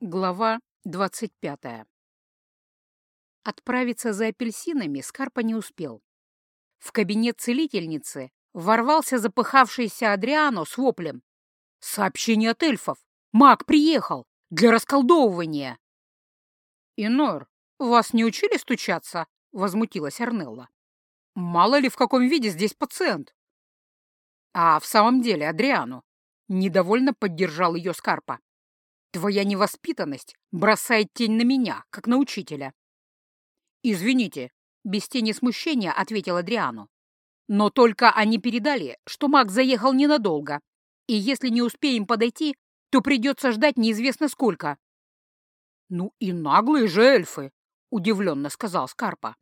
Глава двадцать пятая. Отправиться за апельсинами Скарпа не успел. В кабинет целительницы ворвался запыхавшийся Адриано с воплем. «Сообщение от эльфов! Маг приехал! Для расколдовывания!» «Инор, вас не учили стучаться?» — возмутилась Арнелла. «Мало ли, в каком виде здесь пациент!» «А в самом деле, Адриану!» — недовольно поддержал ее Скарпа. Твоя невоспитанность бросает тень на меня, как на учителя. Извините, без тени смущения ответил Адриану. Но только они передали, что маг заехал ненадолго, и если не успеем подойти, то придется ждать неизвестно сколько. «Ну и наглые же эльфы!» — удивленно сказал Скарпа.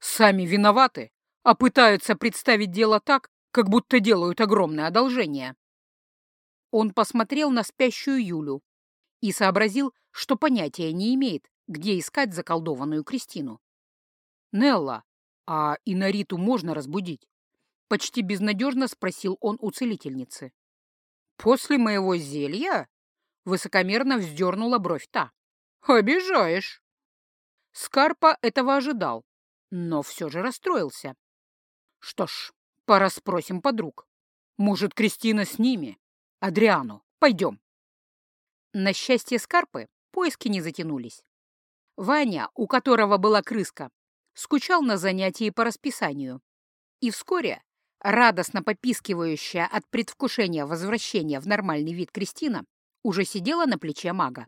«Сами виноваты, а пытаются представить дело так, как будто делают огромное одолжение». Он посмотрел на спящую Юлю, и сообразил, что понятия не имеет, где искать заколдованную Кристину. «Нелла, а Инариту можно разбудить?» — почти безнадежно спросил он у целительницы. «После моего зелья?» — высокомерно вздернула бровь та. «Обижаешь!» Скарпа этого ожидал, но все же расстроился. «Что ж, пора спросим подруг. Может, Кристина с ними? Адриану, пойдем!» На счастье Скарпы поиски не затянулись. Ваня, у которого была крыска, скучал на занятии по расписанию. И вскоре радостно попискивающая от предвкушения возвращения в нормальный вид Кристина уже сидела на плече мага.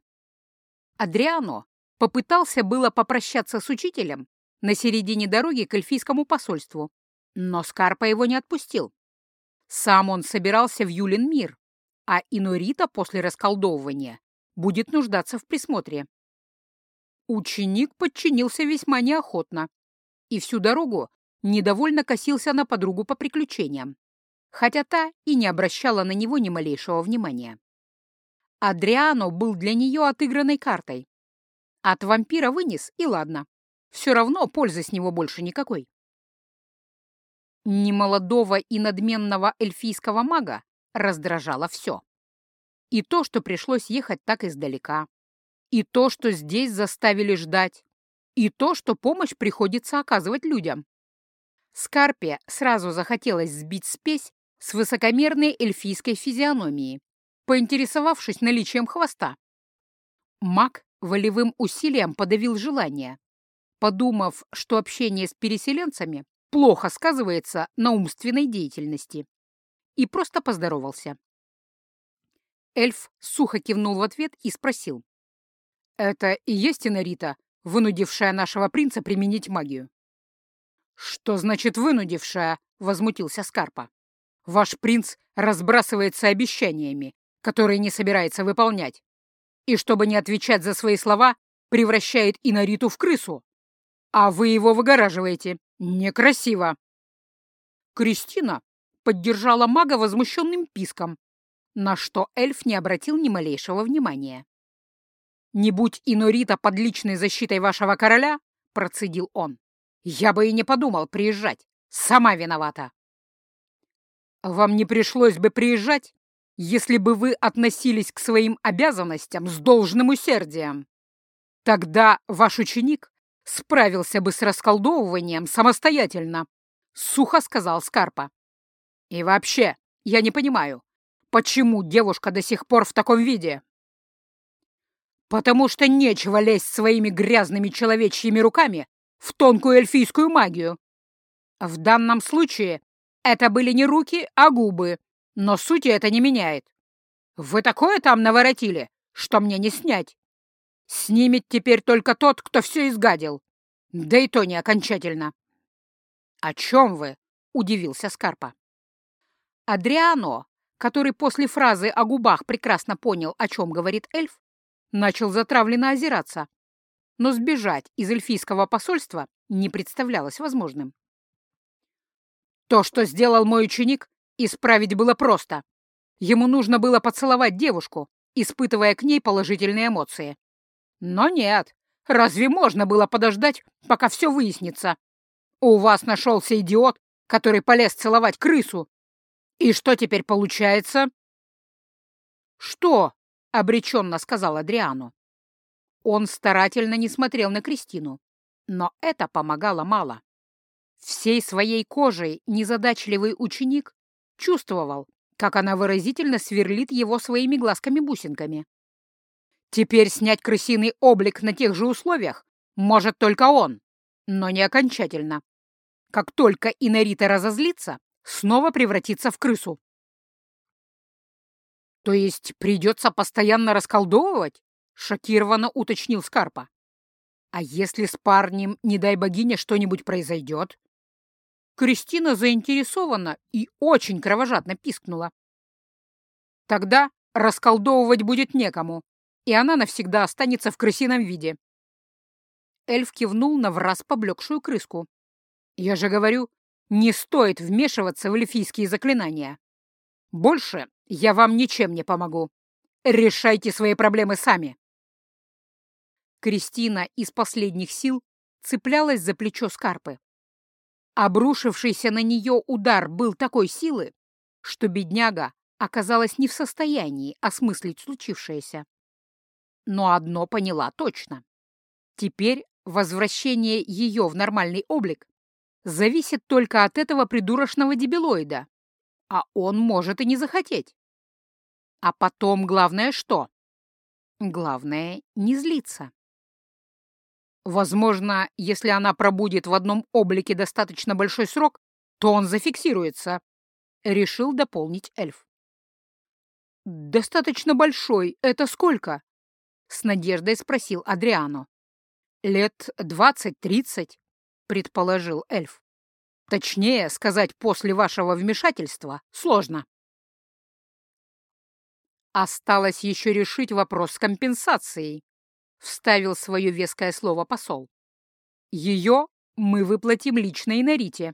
Адриано попытался было попрощаться с учителем на середине дороги к эльфийскому посольству, но Скарпа его не отпустил. Сам он собирался в Юлин мир, а Инорита после расколдовывания будет нуждаться в присмотре. Ученик подчинился весьма неохотно и всю дорогу недовольно косился на подругу по приключениям, хотя та и не обращала на него ни малейшего внимания. Адриано был для нее отыгранной картой. От вампира вынес, и ладно. Все равно пользы с него больше никакой. Немолодого и надменного эльфийского мага раздражало все. И то, что пришлось ехать так издалека, и то, что здесь заставили ждать, и то, что помощь приходится оказывать людям. Скарпе сразу захотелось сбить спесь с высокомерной эльфийской физиономией, поинтересовавшись наличием хвоста. Маг волевым усилием подавил желание, подумав, что общение с переселенцами плохо сказывается на умственной деятельности и просто поздоровался. Эльф сухо кивнул в ответ и спросил. «Это и есть Инарита, вынудившая нашего принца применить магию?» «Что значит «вынудившая»?» — возмутился Скарпа. «Ваш принц разбрасывается обещаниями, которые не собирается выполнять, и, чтобы не отвечать за свои слова, превращает Инариту в крысу. А вы его выгораживаете. Некрасиво!» Кристина поддержала мага возмущенным писком, на что эльф не обратил ни малейшего внимания. «Не будь Инорита под личной защитой вашего короля», — процедил он, — «я бы и не подумал приезжать. Сама виновата». «Вам не пришлось бы приезжать, если бы вы относились к своим обязанностям с должным усердием. Тогда ваш ученик справился бы с расколдовыванием самостоятельно», — сухо сказал Скарпа. И вообще, я не понимаю, почему девушка до сих пор в таком виде? Потому что нечего лезть своими грязными человечьими руками в тонкую эльфийскую магию. В данном случае это были не руки, а губы, но сути это не меняет. Вы такое там наворотили, что мне не снять. Снимет теперь только тот, кто все изгадил. Да и то не окончательно. — О чем вы? — удивился Скарпа. Адриано, который после фразы о губах прекрасно понял, о чем говорит эльф, начал затравленно озираться, но сбежать из эльфийского посольства не представлялось возможным. То, что сделал мой ученик, исправить было просто. Ему нужно было поцеловать девушку, испытывая к ней положительные эмоции. Но нет, разве можно было подождать, пока все выяснится? У вас нашелся идиот, который полез целовать крысу, «И что теперь получается?» «Что?» — обреченно сказал Адриану. Он старательно не смотрел на Кристину, но это помогало мало. Всей своей кожей незадачливый ученик чувствовал, как она выразительно сверлит его своими глазками-бусинками. Теперь снять крысиный облик на тех же условиях может только он, но не окончательно. Как только Инарита разозлится, снова превратится в крысу. «То есть придется постоянно расколдовывать?» — шокированно уточнил Скарпа. «А если с парнем, не дай богине, что-нибудь произойдет?» Кристина заинтересована и очень кровожадно пискнула. «Тогда расколдовывать будет некому, и она навсегда останется в крысином виде». Эльф кивнул на враз поблекшую крыску. «Я же говорю, не стоит вмешиваться в эльфийские заклинания. Больше я вам ничем не помогу. Решайте свои проблемы сами. Кристина из последних сил цеплялась за плечо Скарпы. Обрушившийся на нее удар был такой силы, что бедняга оказалась не в состоянии осмыслить случившееся. Но одно поняла точно. Теперь возвращение ее в нормальный облик зависит только от этого придурочного дебилоида, а он может и не захотеть. А потом главное что? Главное — не злиться. Возможно, если она пробудет в одном облике достаточно большой срок, то он зафиксируется, — решил дополнить эльф. «Достаточно большой — это сколько?» — с надеждой спросил Адриано. «Лет двадцать-тридцать», — предположил эльф. «Точнее сказать, после вашего вмешательства сложно». Осталось еще решить вопрос с компенсацией, вставил свое веское слово посол. Ее мы выплатим лично Инарите,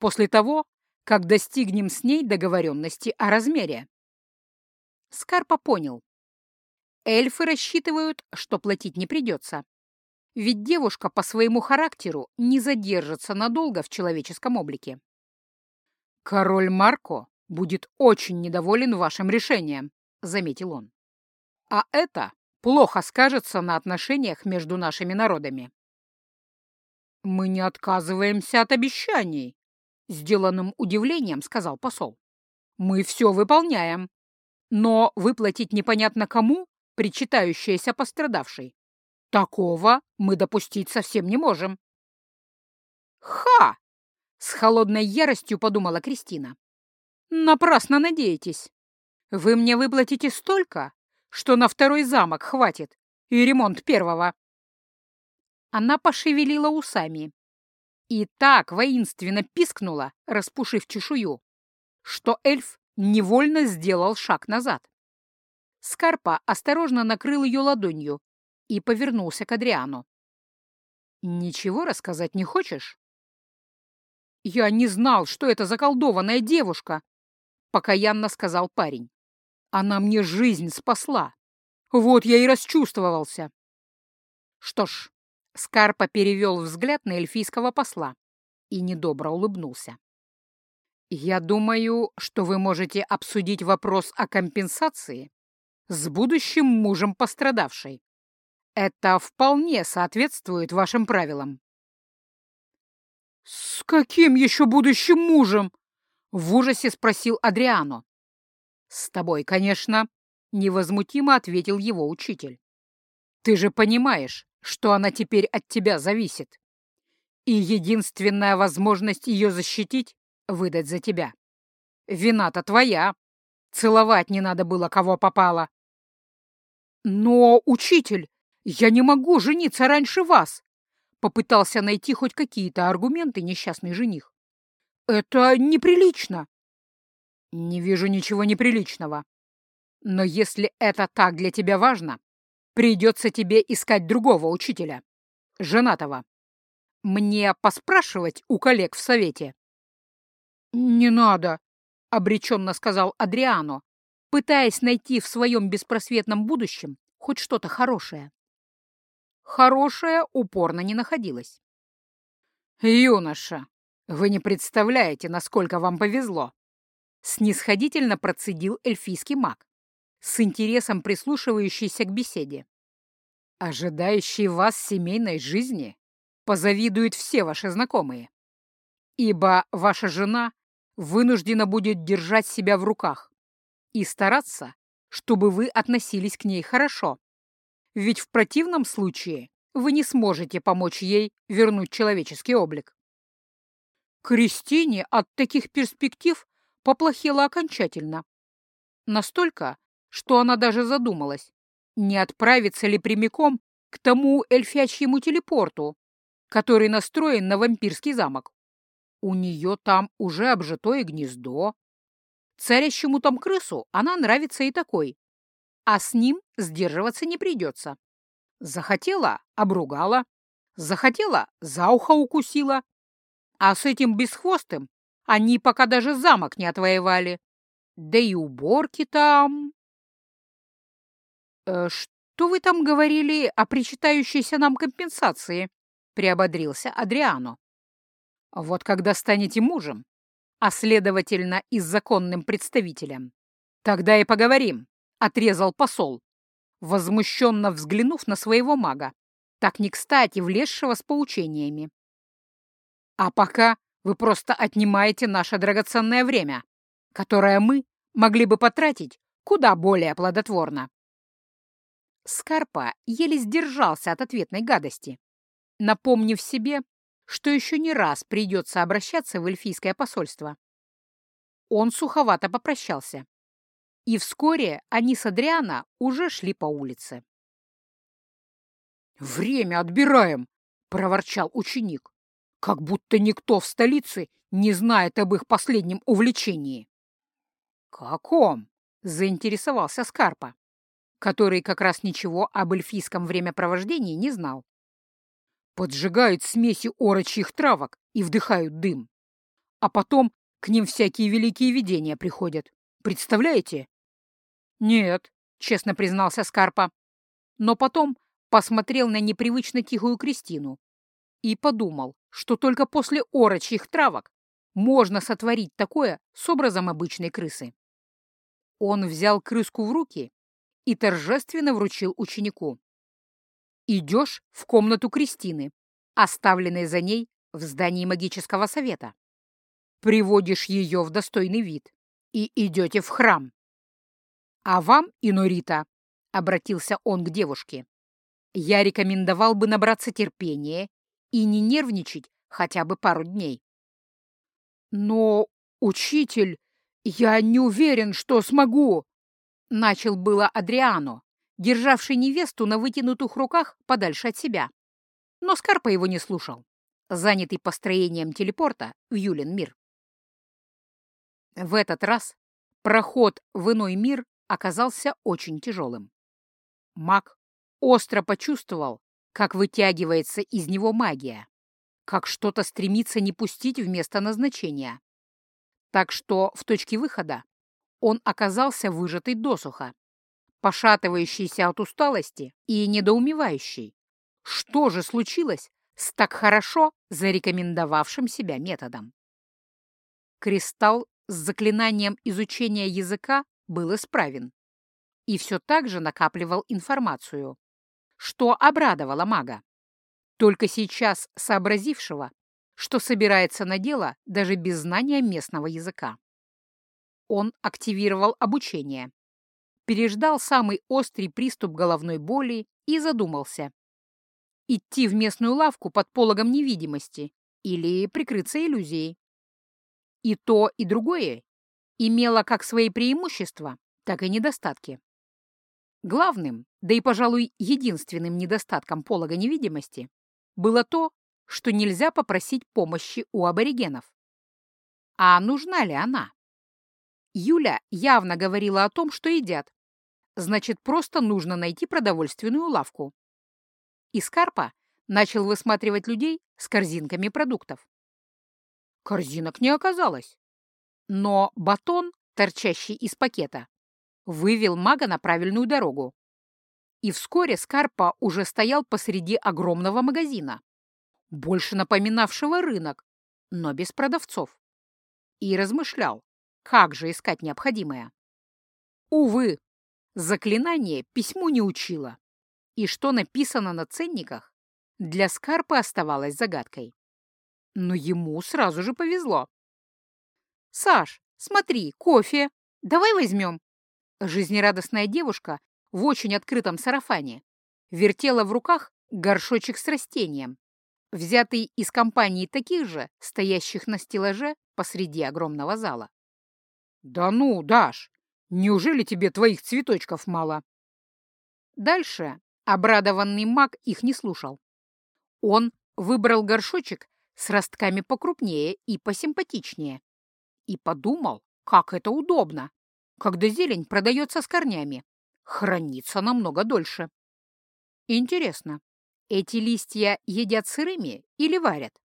после того, как достигнем с ней договоренности о размере. Скарпа понял. Эльфы рассчитывают, что платить не придется. Ведь девушка по своему характеру не задержится надолго в человеческом облике. Король Марко будет очень недоволен вашим решением, — заметил он. «А это плохо скажется на отношениях между нашими народами». «Мы не отказываемся от обещаний», — сделанным удивлением сказал посол. «Мы все выполняем, но выплатить непонятно кому причитающееся пострадавшей. Такого мы допустить совсем не можем». «Ха!» — с холодной яростью подумала Кристина. «Напрасно надеетесь. Вы мне выплатите столько, что на второй замок хватит и ремонт первого. Она пошевелила усами и так воинственно пискнула, распушив чешую, что эльф невольно сделал шаг назад. Скарпа осторожно накрыл ее ладонью и повернулся к Адриану. «Ничего рассказать не хочешь?» «Я не знал, что это заколдованная девушка», — покаянно сказал парень. Она мне жизнь спасла. Вот я и расчувствовался. Что ж, Скарпа перевел взгляд на эльфийского посла и недобро улыбнулся. «Я думаю, что вы можете обсудить вопрос о компенсации с будущим мужем пострадавшей. Это вполне соответствует вашим правилам». «С каким еще будущим мужем?» — в ужасе спросил Адриано. «С тобой, конечно», — невозмутимо ответил его учитель. «Ты же понимаешь, что она теперь от тебя зависит. И единственная возможность ее защитить — выдать за тебя. Вина-то твоя. Целовать не надо было, кого попало». «Но, учитель, я не могу жениться раньше вас», — попытался найти хоть какие-то аргументы несчастный жених. «Это неприлично». «Не вижу ничего неприличного. Но если это так для тебя важно, придется тебе искать другого учителя, женатого. Мне поспрашивать у коллег в совете?» «Не надо», — обреченно сказал Адриано, пытаясь найти в своем беспросветном будущем хоть что-то хорошее. Хорошее упорно не находилось. «Юноша, вы не представляете, насколько вам повезло снисходительно процедил эльфийский маг, с интересом прислушивающийся к беседе. ожидающей вас семейной жизни позавидуют все ваши знакомые, ибо ваша жена вынуждена будет держать себя в руках и стараться, чтобы вы относились к ней хорошо, ведь в противном случае вы не сможете помочь ей вернуть человеческий облик. Кристине от таких перспектив поплохело окончательно. Настолько, что она даже задумалась, не отправиться ли прямиком к тому эльфячьему телепорту, который настроен на вампирский замок. У нее там уже обжитое гнездо. Царящему там крысу она нравится и такой, а с ним сдерживаться не придется. Захотела — обругала, захотела — за ухо укусила, а с этим бесхвостым они пока даже замок не отвоевали. Да и уборки там... «Э, «Что вы там говорили о причитающейся нам компенсации?» — приободрился Адриано. «Вот когда станете мужем, а следовательно и законным представителем, тогда и поговорим», — отрезал посол, возмущенно взглянув на своего мага, так не кстати влезшего с поучениями. «А пока вы просто отнимаете наше драгоценное время, которое мы могли бы потратить куда более плодотворно». Скарпа еле сдержался от ответной гадости, напомнив себе, что еще не раз придется обращаться в эльфийское посольство. Он суховато попрощался, и вскоре они с Адриана уже шли по улице. «Время отбираем!» — проворчал ученик, как будто никто в столице не знает об их последнем увлечении. «Каком?» — заинтересовался Скарпа который как раз ничего об эльфийском времяпровождении не знал. Поджигают смеси орочьих травок и вдыхают дым. А потом к ним всякие великие видения приходят. Представляете? Нет, честно признался Скарпа. Но потом посмотрел на непривычно тихую Кристину и подумал, что только после орочьих травок можно сотворить такое с образом обычной крысы. Он взял крыску в руки и торжественно вручил ученику. «Идешь в комнату Кристины, оставленной за ней в здании магического совета. Приводишь ее в достойный вид и идете в храм. А вам, Инорита, — обратился он к девушке, — я рекомендовал бы набраться терпения и не нервничать хотя бы пару дней. Но, учитель, я не уверен, что смогу, Начал было Адриано, державший невесту на вытянутых руках подальше от себя. Но Скарпа его не слушал, занятый построением телепорта в Юлин мир. В этот раз проход в иной мир оказался очень тяжелым. Маг остро почувствовал, как вытягивается из него магия, как что-то стремится не пустить в место назначения. Так что в точке выхода он оказался выжатый досуха, пошатывающийся от усталости и недоумевающий. Что же случилось с так хорошо зарекомендовавшим себя методом? Кристалл с заклинанием изучения языка был исправен и все так же накапливал информацию, что обрадовало мага, только сейчас сообразившего, что собирается на дело даже без знания местного языка. Он активировал обучение, переждал самый острый приступ головной боли и задумался. Идти в местную лавку под пологом невидимости или прикрыться иллюзией. И то, и другое имело как свои преимущества, так и недостатки. Главным, да и, пожалуй, единственным недостатком полога невидимости было то, что нельзя попросить помощи у аборигенов. А нужна ли она? Юля явно говорила о том, что едят. Значит, просто нужно найти продовольственную лавку. И Скарпа начал высматривать людей с корзинками продуктов. Корзинок не оказалось. Но батон, торчащий из пакета, вывел мага на правильную дорогу. И вскоре Скарпа уже стоял посреди огромного магазина, больше напоминавшего рынок, но без продавцов. И размышлял, как же искать необходимое? Увы, заклинание письму не учило. и что написано на ценниках, для Скарпы оставалось загадкой. Но ему сразу же повезло. «Саш, смотри, кофе. Давай возьмем». Жизнерадостная девушка в очень открытом сарафане вертела в руках горшочек с растением, взятый из компании таких же, стоящих на стеллаже посреди огромного зала. «Да ну, Даш, неужели тебе твоих цветочков мало?» Дальше обрадованный маг их не слушал. Он выбрал горшочек с ростками покрупнее и посимпатичнее и подумал, как это удобно, когда зелень продается с корнями, хранится намного дольше. Интересно, эти листья едят сырыми или варят?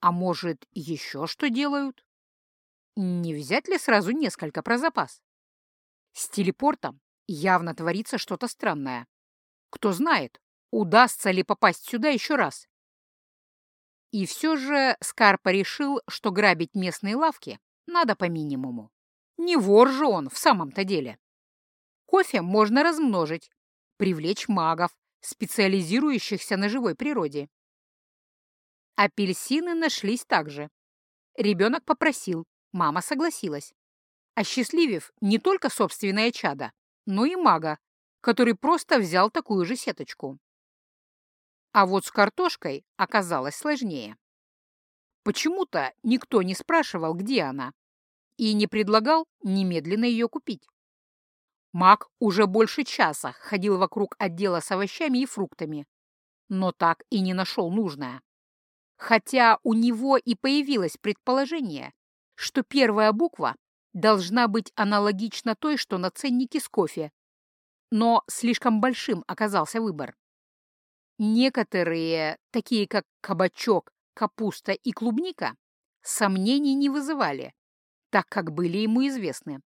А может, еще что делают? Не взять ли сразу несколько про запас? С телепортом явно творится что-то странное. Кто знает, удастся ли попасть сюда еще раз. И все же Скарпа решил, что грабить местные лавки надо по минимуму. Не вор же он в самом-то деле. Кофе можно размножить, привлечь магов, специализирующихся на живой природе. Апельсины нашлись также. Ребенок попросил, мама согласилась, осчастливив не только собственное чадо, но и мага, который просто взял такую же сеточку. А вот с картошкой оказалось сложнее. Почему-то никто не спрашивал, где она, и не предлагал немедленно ее купить. Маг уже больше часа ходил вокруг отдела с овощами и фруктами, но так и не нашел нужное. Хотя у него и появилось предположение, что первая буква должна быть аналогична той, что на ценнике с кофе, но слишком большим оказался выбор. Некоторые, такие как кабачок, капуста и клубника, сомнений не вызывали, так как были ему известны.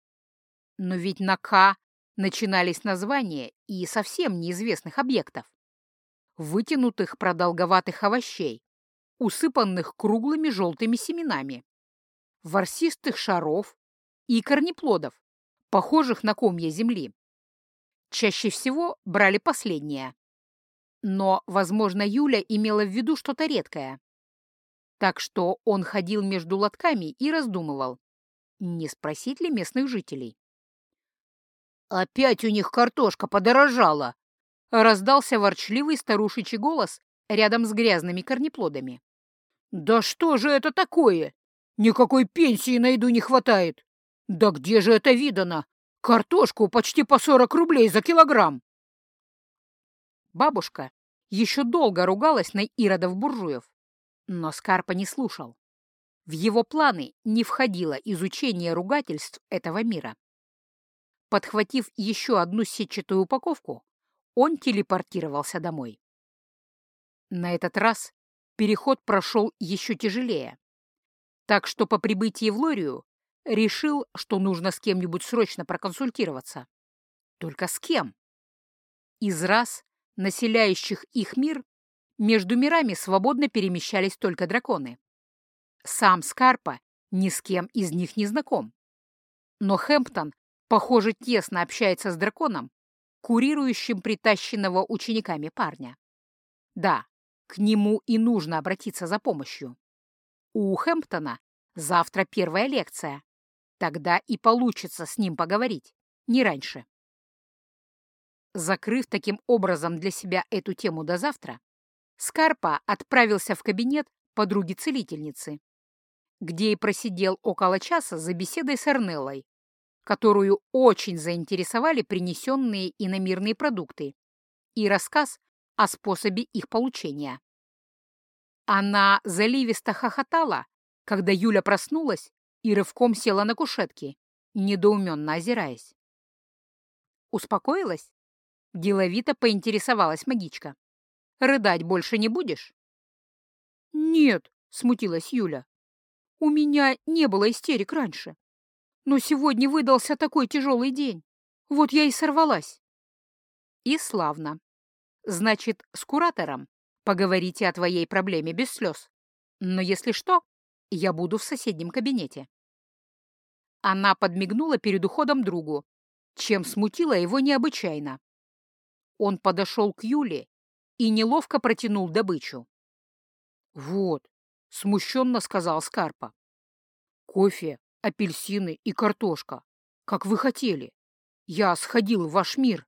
Но ведь на «К» начинались названия и совсем неизвестных объектов. Вытянутых продолговатых овощей, усыпанных круглыми желтыми семенами, ворсистых шаров и корнеплодов, похожих на комья земли. Чаще всего брали последнее. Но, возможно, Юля имела в виду что-то редкое. Так что он ходил между лотками и раздумывал, не спросить ли местных жителей. «Опять у них картошка подорожала!» — раздался ворчливый старушечий голос рядом с грязными корнеплодами. «Да что же это такое? Никакой пенсии на еду не хватает! Да где же это видано? Картошку почти по сорок рублей за килограмм!» Бабушка еще долго ругалась на иродов-буржуев, но Скарпа не слушал. В его планы не входило изучение ругательств этого мира. Подхватив еще одну сетчатую упаковку, он телепортировался домой. На этот раз переход прошел еще тяжелее, так что по прибытии в Лорию решил, что нужно с кем-нибудь срочно проконсультироваться. Только с кем? Из раз, населяющих их мир, между мирами свободно перемещались только драконы. Сам Скарпа ни с кем из них не знаком. Но Хэмптон Похоже, тесно общается с драконом, курирующим притащенного учениками парня. Да, к нему и нужно обратиться за помощью. У Хэмптона завтра первая лекция. Тогда и получится с ним поговорить, не раньше. Закрыв таким образом для себя эту тему до завтра, Скарпа отправился в кабинет подруги-целительницы, где и просидел около часа за беседой с Эрнеллой, которую очень заинтересовали принесенные иномирные продукты и рассказ о способе их получения. Она заливисто хохотала, когда Юля проснулась и рывком села на кушетке, недоуменно озираясь. «Успокоилась?» — деловито поинтересовалась магичка. «Рыдать больше не будешь?» «Нет», — смутилась Юля. «У меня не было истерик раньше. Но сегодня выдался такой тяжелый день. Вот я и сорвалась. И славно. Значит, с куратором поговорите о твоей проблеме без слез. Но если что, я буду в соседнем кабинете. Она подмигнула перед уходом другу, чем смутила его необычайно. Он подошел к Юле и неловко протянул добычу. «Вот», — смущенно сказал Скарпа. «Кофе, апельсины и картошка, как вы хотели. Я сходил в ваш мир».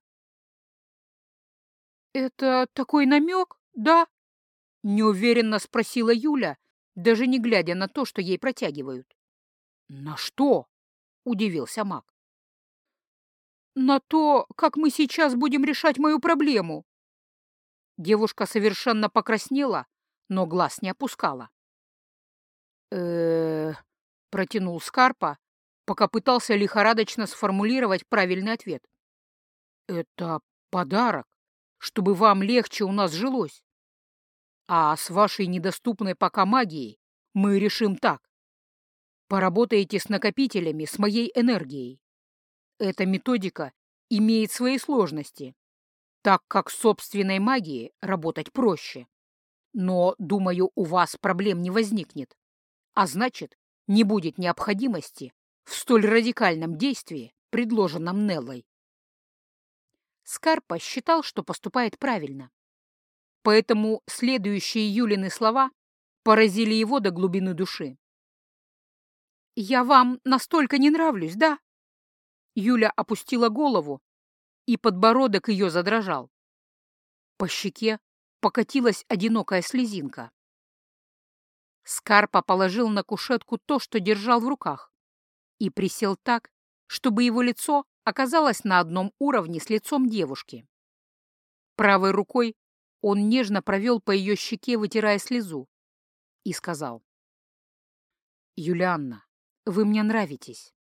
«Это такой намек, да?» — неуверенно спросила Юля, даже не глядя на то, что ей протягивают. «На что?» — удивился маг. «На то, как мы сейчас будем решать мою проблему». Девушка совершенно покраснела, но глаз не опускала. э протянул Скарпа, пока пытался лихорадочно сформулировать правильный ответ. «Это подарок, чтобы вам легче у нас жилось. А с вашей недоступной пока магией мы решим так. Поработаете с накопителями, с моей энергией. Эта методика имеет свои сложности, так как собственной магией работать проще. Но, думаю, у вас проблем не возникнет. А значит, не будет необходимости в столь радикальном действии, предложенном Неллой. Скарпа считал, что поступает правильно. Поэтому следующие Юлины слова поразили его до глубины души. «Я вам настолько не нравлюсь, да?» Юля опустила голову, и подбородок ее задрожал. По щеке покатилась одинокая слезинка. Скарпа положил на кушетку то, что держал в руках, и присел так, чтобы его лицо оказалось на одном уровне с лицом девушки. Правой рукой он нежно провел по ее щеке, вытирая слезу, и сказал. «Юлианна, вы мне нравитесь».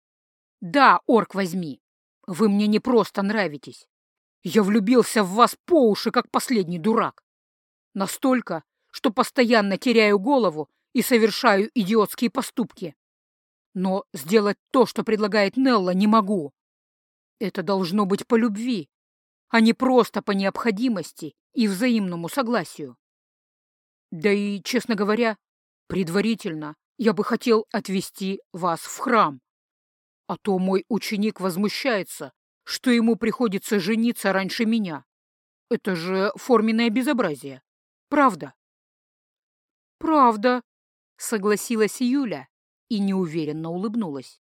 «Да, орк возьми, вы мне не просто нравитесь. Я влюбился в вас по уши, как последний дурак. Настолько, что постоянно теряю голову и совершаю идиотские поступки. Но сделать то, что предлагает Нелла, не могу. Это должно быть по любви, а не просто по необходимости и взаимному согласию. Да и, честно говоря, предварительно я бы хотел отвезти вас в храм. А то мой ученик возмущается, что ему приходится жениться раньше меня. Это же форменное безобразие. Правда? Правда, — согласилась Юля и неуверенно улыбнулась.